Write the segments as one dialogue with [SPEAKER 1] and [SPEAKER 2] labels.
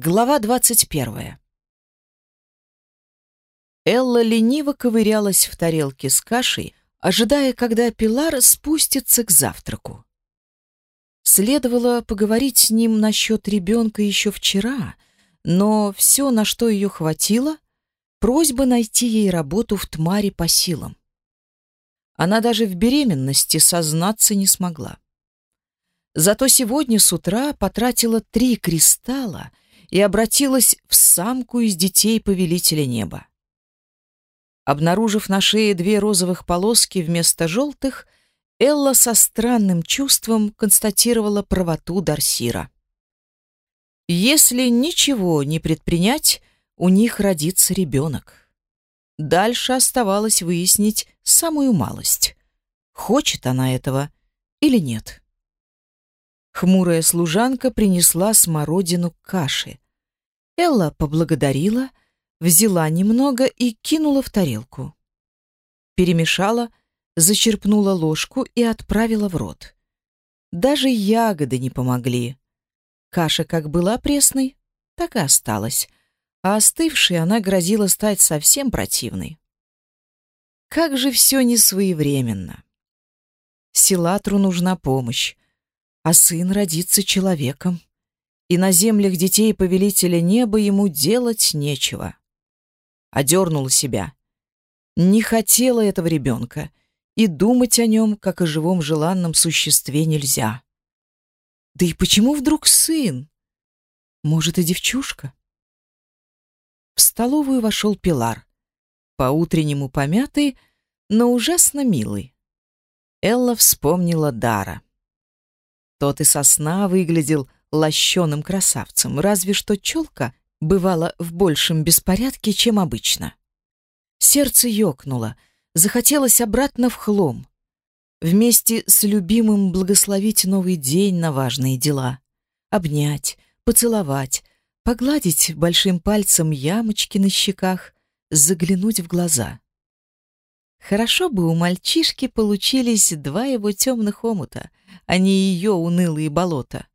[SPEAKER 1] Глава двадцать первая. Элла лениво ковырялась в тарелке с кашей, ожидая, когда Пилар спустится к завтраку. Следовало поговорить с ним насчет ребенка еще вчера, но все, на что ее хватило, просьба найти ей работу в Тмаре по силам. Она даже в беременности сознаться не смогла. Зато сегодня с утра потратила три кристалла — и обратилась в самку из детей повелителя неба. Обнаружив на шее две розовых полоски вместо желтых, Элла со странным чувством констатировала правоту Дарсира. Если ничего не предпринять, у них родится ребенок. Дальше оставалось выяснить самую малость. Хочет она этого или нет. Хмурая служанка принесла смородину каши. Элла поблагодарила, взяла немного и кинула в тарелку. Перемешала, зачерпнула ложку и отправила в рот. Даже ягоды не помогли. Каша как была пресной, так и осталась, а остывшей она грозила стать совсем противной. Как же все несвоевременно. Силатру нужна помощь а сын родится человеком. И на землях детей повелителя неба ему делать нечего. Одернула себя. Не хотела этого ребенка, и думать о нем, как о живом желанном существе, нельзя. Да и почему вдруг сын? Может, и девчушка? В столовую вошел Пилар, по-утреннему помятый, но ужасно милый. Элла вспомнила Дара. Тот и сосна выглядел лощеным красавцем, разве что челка бывала в большем беспорядке, чем обычно. Сердце ёкнуло, захотелось обратно в хлом. Вместе с любимым благословить новый день на важные дела. Обнять, поцеловать, погладить большим пальцем ямочки на щеках, заглянуть в глаза. Хорошо бы у мальчишки получились два его темных омута, а не ее унылые болота.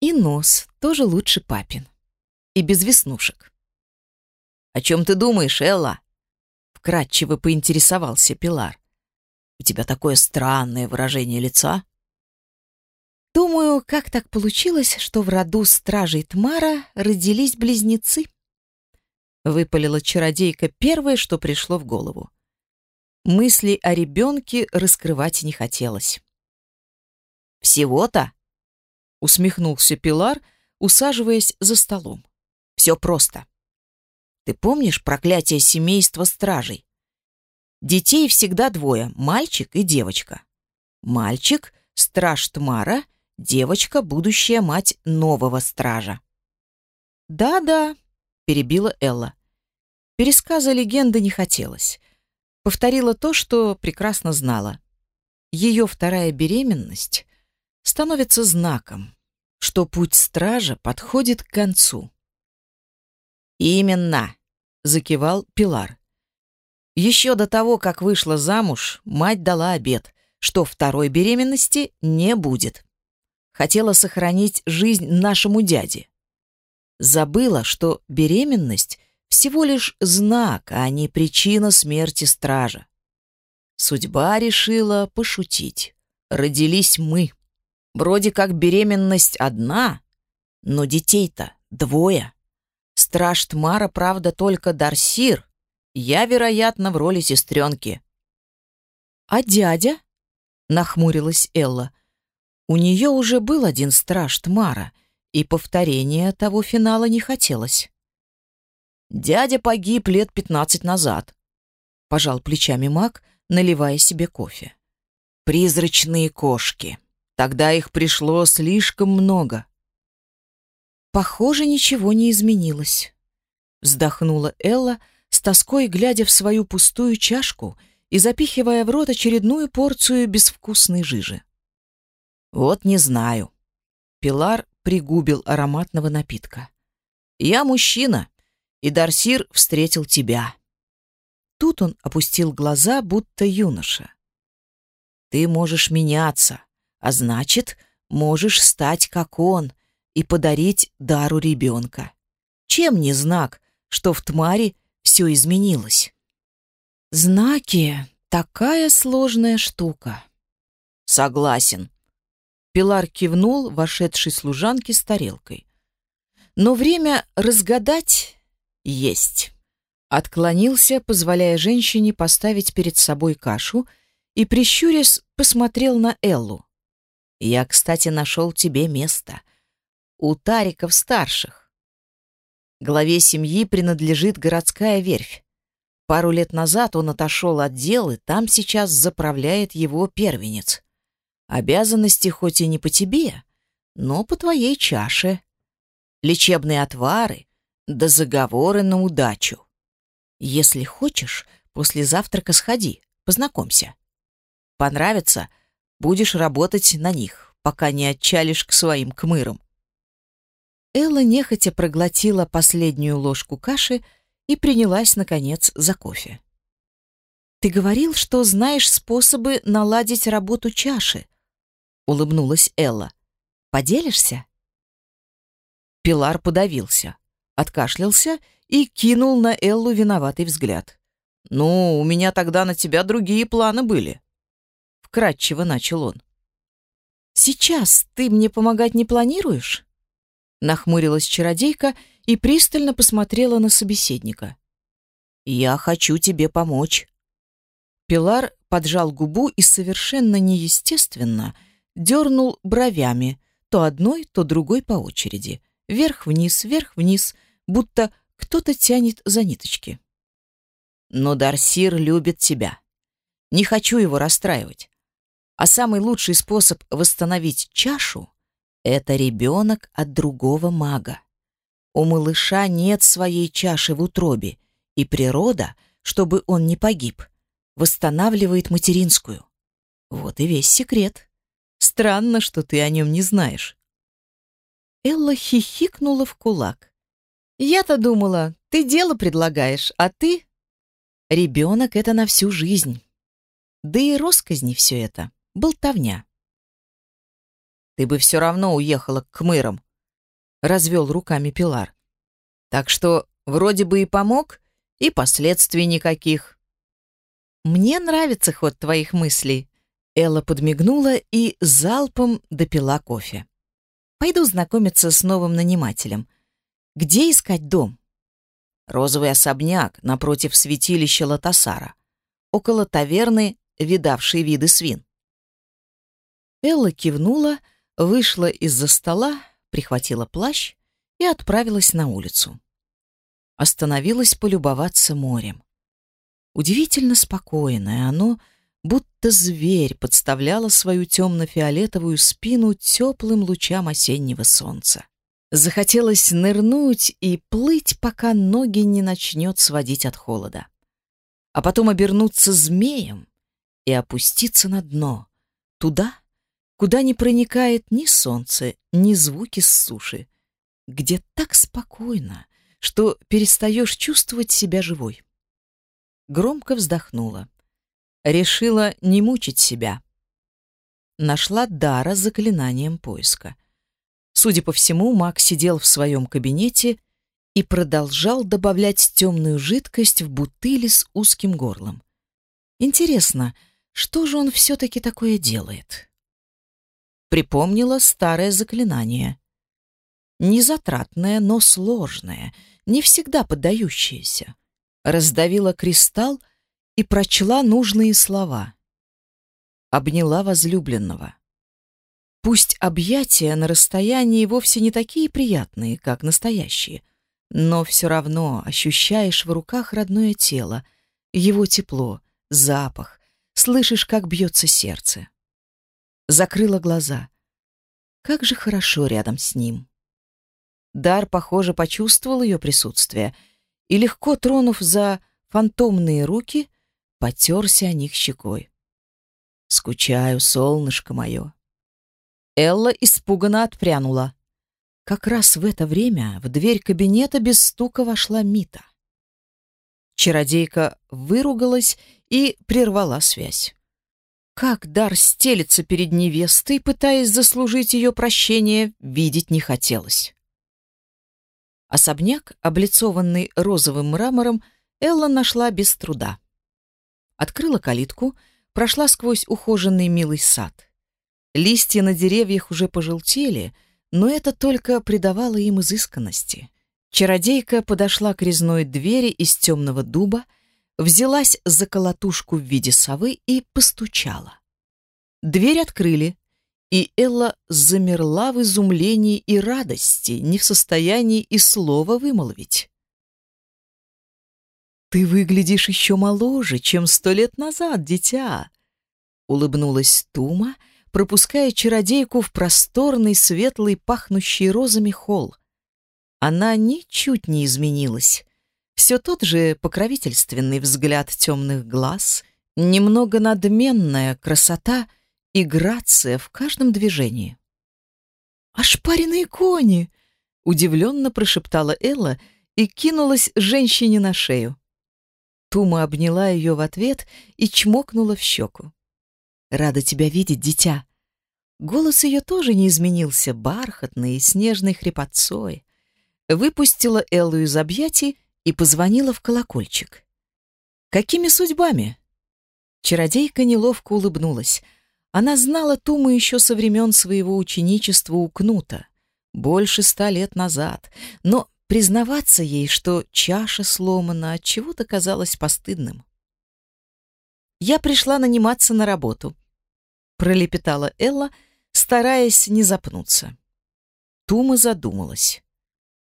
[SPEAKER 1] И нос тоже лучше папин. И без веснушек. «О чем ты думаешь, Элла?» Вкратчиво поинтересовался Пилар. «У тебя такое странное выражение лица». «Думаю, как так получилось, что в роду стражей Тмара родились близнецы?» Выпалила чародейка первое, что пришло в голову. Мысли о ребенке раскрывать не хотелось. «Всего-то?» — усмехнулся Пилар, усаживаясь за столом. «Все просто. Ты помнишь проклятие семейства стражей? Детей всегда двое — мальчик и девочка. Мальчик — страж Тмара, девочка — будущая мать нового стража». «Да-да», — перебила Элла. Пересказа легенды не хотелось повторила то, что прекрасно знала. Ее вторая беременность становится знаком, что путь стража подходит к концу. «Именно!» — закивал Пилар. Еще до того, как вышла замуж, мать дала обет, что второй беременности не будет. Хотела сохранить жизнь нашему дяде. Забыла, что беременность всего лишь знак, а не причина смерти стража. Судьба решила пошутить. Родились мы. Вроде как беременность одна, но детей-то двое. Страж Тмара, правда, только Дарсир. Я, вероятно, в роли сестренки. «А дядя?» — нахмурилась Элла. У нее уже был один страж Тмара, и повторения того финала не хотелось. Дядя погиб лет пятнадцать назад. Пожал плечами маг, наливая себе кофе. Призрачные кошки. Тогда их пришло слишком много. Похоже, ничего не изменилось. Вздохнула Элла, с тоской глядя в свою пустую чашку и запихивая в рот очередную порцию безвкусной жижи. Вот не знаю. Пилар пригубил ароматного напитка. Я мужчина, и Дарсир встретил тебя». Тут он опустил глаза, будто юноша. «Ты можешь меняться, а значит, можешь стать как он и подарить дару ребенка. Чем не знак, что в Тмаре все изменилось? Знаки — такая сложная штука. Согласен. Пилар кивнул вошедшей служанке с тарелкой. Но время разгадать есть. Отклонился, позволяя женщине поставить перед собой кашу, и, прищурясь, посмотрел на Эллу. «Я, кстати, нашел тебе место. У Тариков-старших. Главе семьи принадлежит городская верфь. Пару лет назад он отошел от дел, и там сейчас заправляет его первенец. Обязанности хоть и не по тебе, но по твоей чаше. Лечебные отвары, да заговоры на удачу. Если хочешь, после завтрака сходи, познакомься. Понравится, будешь работать на них, пока не отчалишь к своим кмырам. Элла нехотя проглотила последнюю ложку каши и принялась, наконец, за кофе. «Ты говорил, что знаешь способы наладить работу чаши», — улыбнулась Элла. «Поделишься?» Пилар подавился, откашлялся и кинул на Эллу виноватый взгляд. «Ну, у меня тогда на тебя другие планы были», — вкратчиво начал он. «Сейчас ты мне помогать не планируешь?» Нахмурилась чародейка и пристально посмотрела на собеседника. «Я хочу тебе помочь». Пилар поджал губу и совершенно неестественно дернул бровями, то одной, то другой по очереди. Вверх-вниз, вверх-вниз, будто кто-то тянет за ниточки. Но Дарсир любит тебя. Не хочу его расстраивать. А самый лучший способ восстановить чашу — это ребенок от другого мага. У малыша нет своей чаши в утробе, и природа, чтобы он не погиб, восстанавливает материнскую. Вот и весь секрет. Странно, что ты о нем не знаешь. Элла хихикнула в кулак. Я-то думала, ты дело предлагаешь, а ты... Ребенок — это на всю жизнь. Да и росказни все это, болтовня. Ты бы все равно уехала к мэрам, — развел руками Пилар. Так что вроде бы и помог, и последствий никаких. Мне нравится ход твоих мыслей. Элла подмигнула и залпом допила кофе. Пойду знакомиться с новым нанимателем — где искать дом? Розовый особняк напротив святилища Латасара, около таверны, видавшей виды свин. Элла кивнула, вышла из-за стола, прихватила плащ и отправилась на улицу. Остановилась полюбоваться морем. Удивительно спокойное оно, будто зверь подставляло свою темно-фиолетовую спину теплым лучам осеннего солнца. Захотелось нырнуть и плыть, пока ноги не начнет сводить от холода. А потом обернуться змеем и опуститься на дно, туда, куда не проникает ни солнце, ни звуки с суши, где так спокойно, что перестаешь чувствовать себя живой. Громко вздохнула. Решила не мучить себя. Нашла дара заклинанием поиска. Судя по всему, маг сидел в своем кабинете и продолжал добавлять темную жидкость в бутыли с узким горлом. Интересно, что же он все-таки такое делает? Припомнила старое заклинание. Незатратное, но сложное, не всегда поддающееся. Раздавила кристалл и прочла нужные слова. Обняла возлюбленного. Пусть объятия на расстоянии вовсе не такие приятные, как настоящие, но все равно ощущаешь в руках родное тело, его тепло, запах, слышишь, как бьется сердце. Закрыла глаза. Как же хорошо рядом с ним. Дар, похоже, почувствовал ее присутствие и, легко тронув за фантомные руки, потерся о них щекой. «Скучаю, солнышко мое», Элла испуганно отпрянула. Как раз в это время в дверь кабинета без стука вошла Мита. Чародейка выругалась и прервала связь. Как дар стелится перед невестой, пытаясь заслужить ее прощение, видеть не хотелось. Особняк, облицованный розовым мрамором, Элла нашла без труда. Открыла калитку, прошла сквозь ухоженный милый сад. Листья на деревьях уже пожелтели, но это только придавало им изысканности. Чародейка подошла к резной двери из темного дуба, взялась за колотушку в виде совы и постучала. Дверь открыли, и Элла замерла в изумлении и радости, не в состоянии и слова вымолвить. «Ты выглядишь еще моложе, чем сто лет назад, дитя!» Улыбнулась Тума, пропуская чародейку в просторный, светлый, пахнущий розами холл. Она ничуть не изменилась. Все тот же покровительственный взгляд темных глаз, немного надменная красота — и грация в каждом движении. «Ошпаренные кони!» — удивленно прошептала Элла и кинулась женщине на шею. Тума обняла ее в ответ и чмокнула в щеку. «Рада тебя видеть, дитя!» Голос ее тоже не изменился, бархатный и снежной хрипотцой. Выпустила Эллу из объятий и позвонила в колокольчик. «Какими судьбами?» Чародейка неловко улыбнулась — она знала Туму еще со времен своего ученичества у Кнута, больше ста лет назад, но признаваться ей, что чаша сломана, от чего-то казалось постыдным. «Я пришла наниматься на работу», — пролепетала Элла, стараясь не запнуться. Тума задумалась.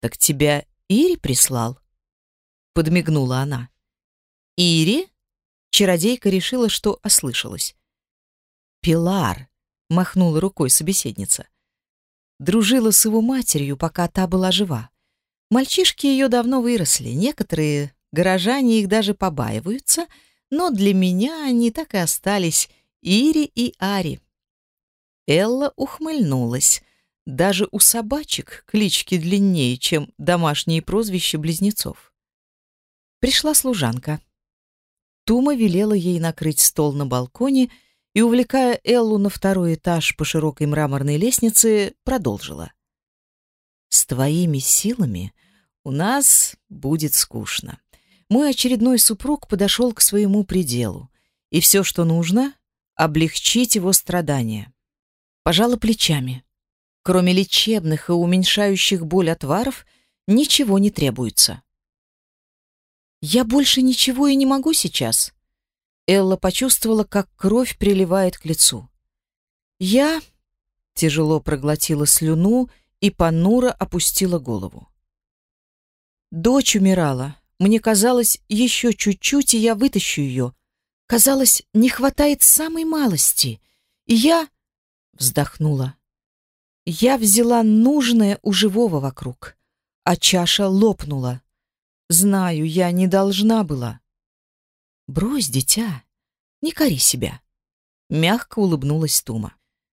[SPEAKER 1] «Так тебя Ири прислал?» — подмигнула она. «Ири?» Чародейка решила, что ослышалась. Пилар, махнула рукой собеседница. Дружила с его матерью, пока та была жива. Мальчишки ее давно выросли, некоторые горожане их даже побаиваются, но для меня они так и остались Ири и Ари. Элла ухмыльнулась. Даже у собачек клички длиннее, чем домашние прозвища близнецов. Пришла служанка. Тума велела ей накрыть стол на балконе и, увлекая Эллу на второй этаж по широкой мраморной лестнице, продолжила. «С твоими силами у нас будет скучно. Мой очередной супруг подошел к своему пределу, и все, что нужно — облегчить его страдания. Пожала плечами. Кроме лечебных и уменьшающих боль отваров, ничего не требуется. «Я больше ничего и не могу сейчас», Элла почувствовала, как кровь приливает к лицу. Я тяжело проглотила слюну и понуро опустила голову. Дочь умирала. Мне казалось, еще чуть-чуть, и я вытащу ее. Казалось, не хватает самой малости. И я вздохнула. Я взяла нужное у живого вокруг, а чаша лопнула. Знаю, я не должна была. «Брось, дитя, не кори себя», — мягко улыбнулась Тума.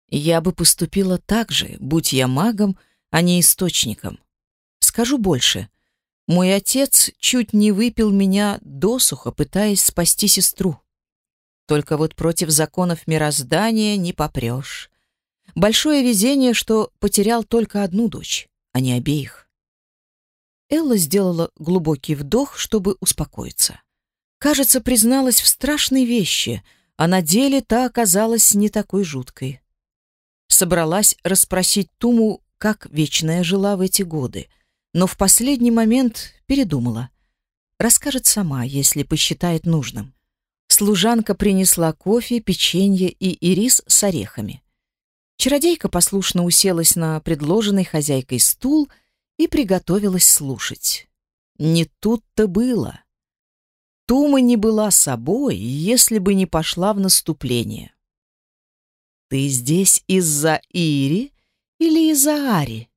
[SPEAKER 1] «Я бы поступила так же, будь я магом, а не источником. Скажу больше. Мой отец чуть не выпил меня досуха, пытаясь спасти сестру. Только вот против законов мироздания не попрешь. Большое везение, что потерял только одну дочь, а не обеих». Элла сделала глубокий вдох, чтобы успокоиться кажется, призналась в страшной вещи, а на деле та оказалась не такой жуткой. Собралась расспросить Туму, как Вечная жила в эти годы, но в последний момент передумала. Расскажет сама, если посчитает нужным. Служанка принесла кофе, печенье и ирис с орехами. Чародейка послушно уселась на предложенный хозяйкой стул и приготовилась слушать. Не тут-то было. Тума не была собой, если бы не пошла в наступление. «Ты здесь из-за Ири или из-за Ари?»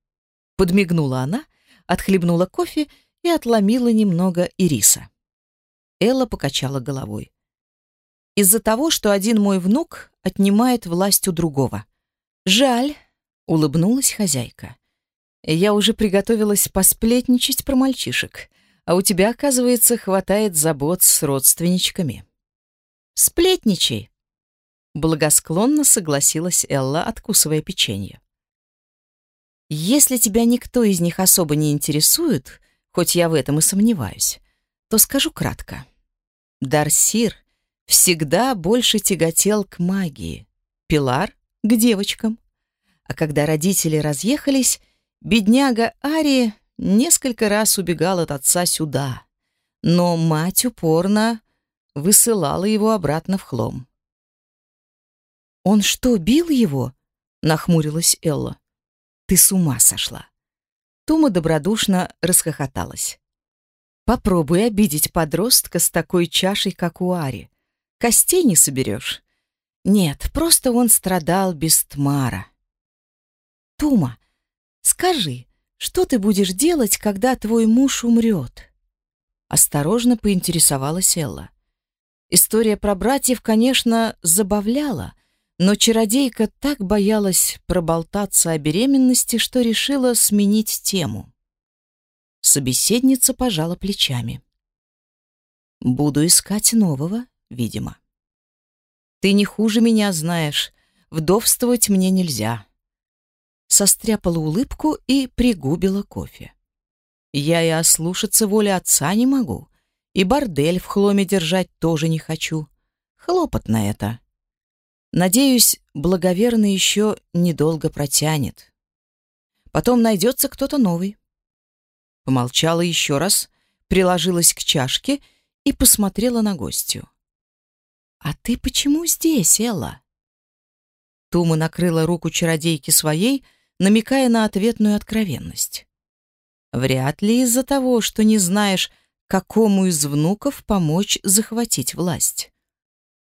[SPEAKER 1] Подмигнула она, отхлебнула кофе и отломила немного ириса. Элла покачала головой. «Из-за того, что один мой внук отнимает власть у другого. Жаль», — улыбнулась хозяйка. «Я уже приготовилась посплетничать про мальчишек а у тебя, оказывается, хватает забот с родственничками. Сплетничай. Благосклонно согласилась Элла, откусывая печенье. Если тебя никто из них особо не интересует, хоть я в этом и сомневаюсь, то скажу кратко. Дарсир всегда больше тяготел к магии, Пилар — к девочкам. А когда родители разъехались, бедняга Ари несколько раз убегал от отца сюда, но мать упорно высылала его обратно в хлом. «Он что, бил его?» — нахмурилась Элла. «Ты с ума сошла!» Тума добродушно расхохоталась. «Попробуй обидеть подростка с такой чашей, как у Ари. Костей не соберешь. Нет, просто он страдал без тмара. Тума, скажи, что ты будешь делать, когда твой муж умрет?» Осторожно поинтересовалась Элла. История про братьев, конечно, забавляла, но чародейка так боялась проболтаться о беременности, что решила сменить тему. Собеседница пожала плечами. «Буду искать нового, видимо. Ты не хуже меня знаешь, вдовствовать мне нельзя». Состряпала улыбку и пригубила кофе. «Я и ослушаться воли отца не могу, и бордель в хломе держать тоже не хочу. Хлопотно это». Надеюсь, благоверный еще недолго протянет. Потом найдется кто-то новый. Помолчала еще раз, приложилась к чашке и посмотрела на гостью. «А ты почему здесь, Элла?» Тума накрыла руку чародейки своей, намекая на ответную откровенность. «Вряд ли из-за того, что не знаешь, какому из внуков помочь захватить власть»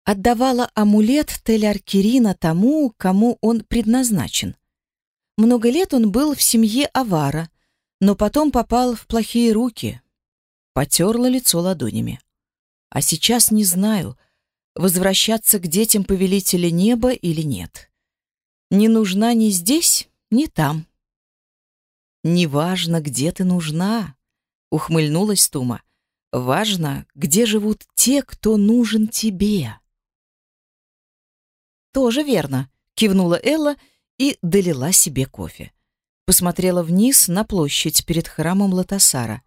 [SPEAKER 1] отдавала амулет Тель-Аркерина тому, кому он предназначен. Много лет он был в семье Авара, но потом попал в плохие руки. Потерла лицо ладонями. А сейчас не знаю, возвращаться к детям повелителя неба или нет. Не нужна ни здесь, ни там. «Неважно, где ты нужна», — ухмыльнулась Тума. «Важно, где живут те, кто нужен тебе». «Тоже верно», — кивнула Элла и долила себе кофе. Посмотрела вниз на площадь перед храмом Латасара.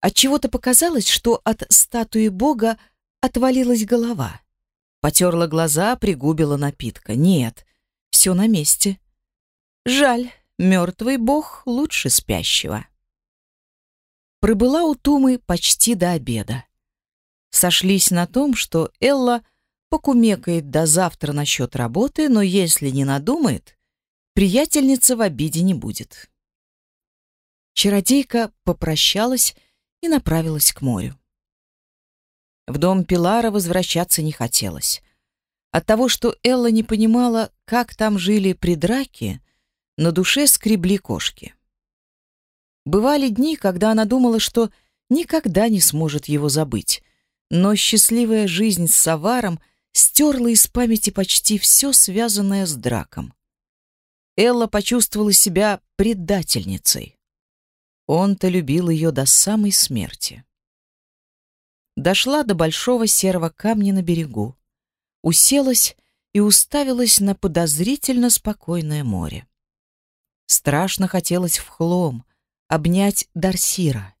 [SPEAKER 1] Отчего-то показалось, что от статуи бога отвалилась голова. Потерла глаза, пригубила напитка. Нет, все на месте. Жаль, мертвый бог лучше спящего. Пробыла у Тумы почти до обеда. Сошлись на том, что Элла покумекает до завтра насчет работы, но если не надумает, приятельница в обиде не будет. Чародейка попрощалась и направилась к морю. В дом Пилара возвращаться не хотелось. От того, что Элла не понимала, как там жили при драке, на душе скребли кошки. Бывали дни, когда она думала, что никогда не сможет его забыть, но счастливая жизнь с Саваром — стерла из памяти почти все, связанное с драком. Элла почувствовала себя предательницей. Он-то любил ее до самой смерти. Дошла до большого серого камня на берегу, уселась и уставилась на подозрительно спокойное море. Страшно хотелось в хлом обнять Дарсира,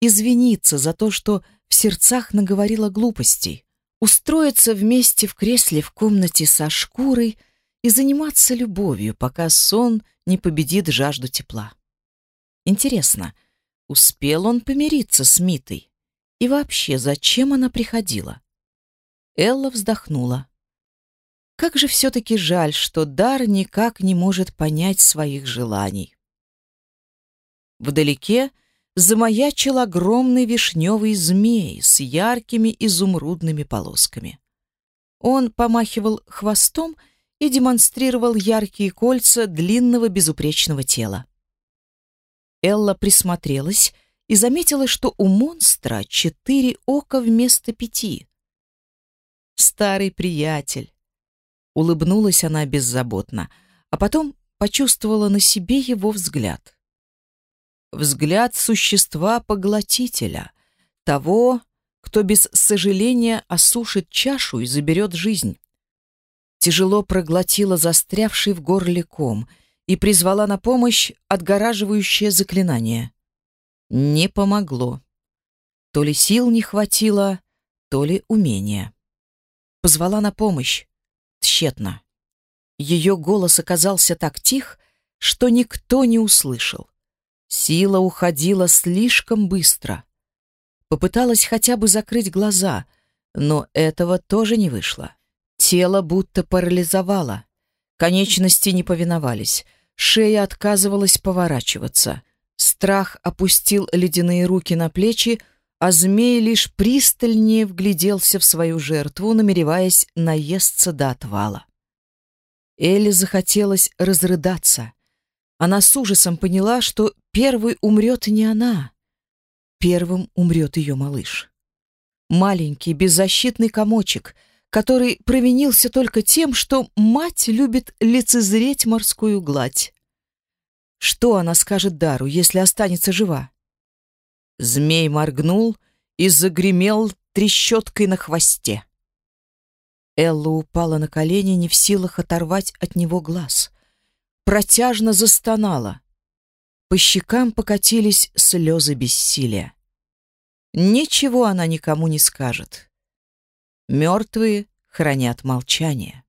[SPEAKER 1] извиниться за то, что в сердцах наговорила глупостей, устроиться вместе в кресле в комнате со шкурой и заниматься любовью, пока сон не победит жажду тепла. Интересно, успел он помириться с Митой? И вообще, зачем она приходила? Элла вздохнула. Как же все-таки жаль, что Дар никак не может понять своих желаний. Вдалеке замаячил огромный вишневый змей с яркими изумрудными полосками. Он помахивал хвостом и демонстрировал яркие кольца длинного безупречного тела. Элла присмотрелась и заметила, что у монстра четыре ока вместо пяти. «Старый приятель!» Улыбнулась она беззаботно, а потом почувствовала на себе его взгляд взгляд существа-поглотителя, того, кто без сожаления осушит чашу и заберет жизнь. Тяжело проглотила застрявший в горле ком и призвала на помощь отгораживающее заклинание. Не помогло. То ли сил не хватило, то ли умения. Позвала на помощь. Тщетно. Ее голос оказался так тих, что никто не услышал. Сила уходила слишком быстро. Попыталась хотя бы закрыть глаза, но этого тоже не вышло. Тело будто парализовало. Конечности не повиновались. Шея отказывалась поворачиваться. Страх опустил ледяные руки на плечи, а змей лишь пристальнее вгляделся в свою жертву, намереваясь наесться до отвала. Элли захотелось разрыдаться. Она с ужасом поняла, что первой умрет не она. Первым умрет ее малыш. Маленький беззащитный комочек, который провинился только тем, что мать любит лицезреть морскую гладь. Что она скажет Дару, если останется жива? Змей моргнул и загремел трещоткой на хвосте. Элла упала на колени, не в силах оторвать от него глаз. Протяжно застонала. По щекам покатились слезы бессилия. Ничего она никому не скажет. Мертвые хранят молчание.